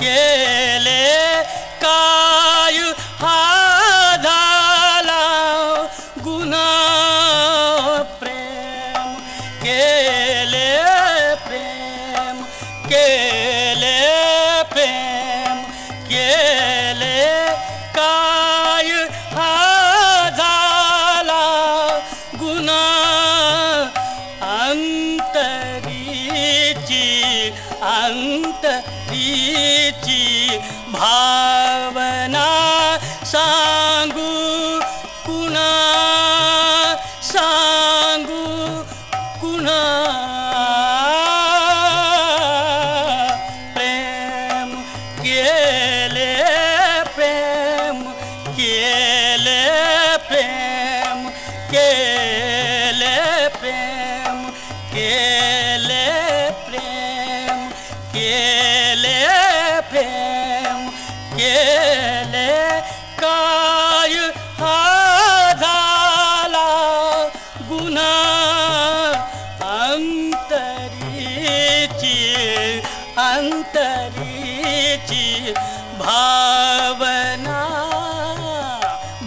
yeah. ভাই अन्त भावना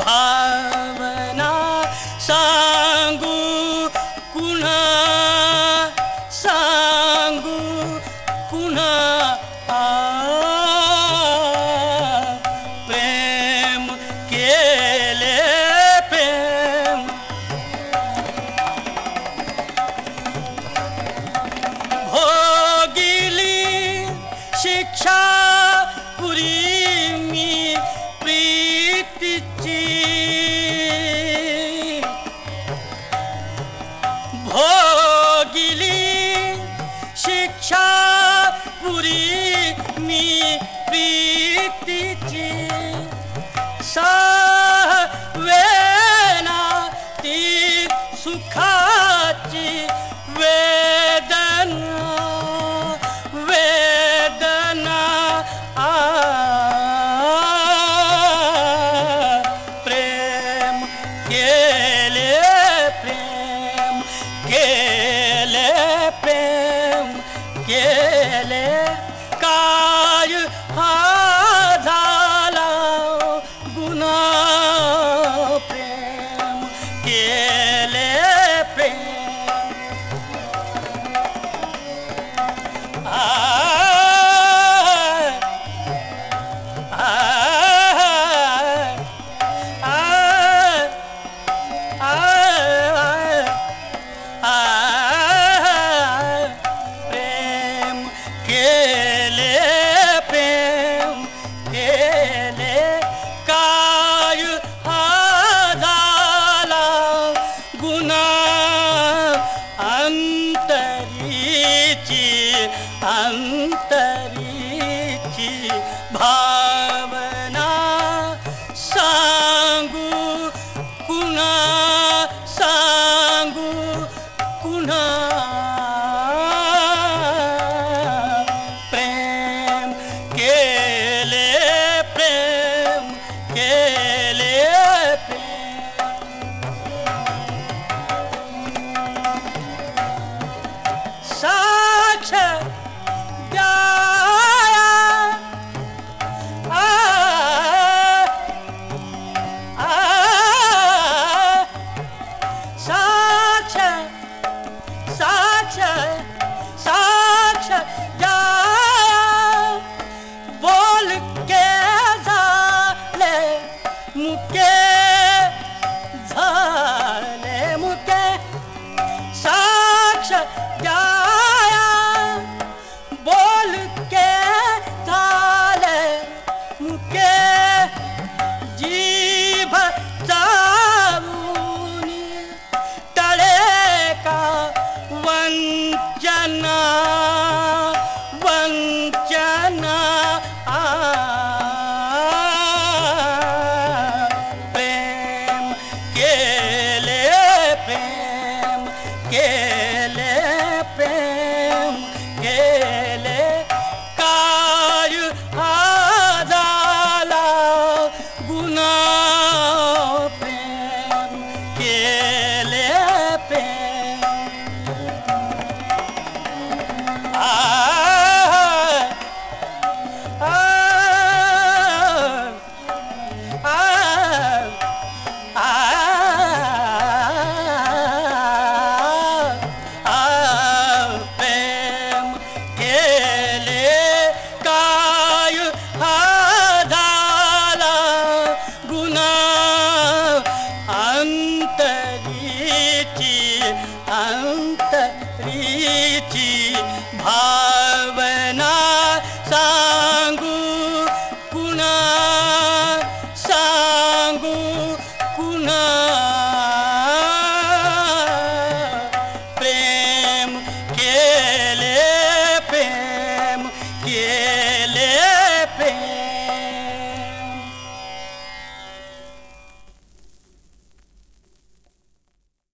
भावना सङ्गो कुणा Yeah. मुके झाले मुके साक्ष क् happen.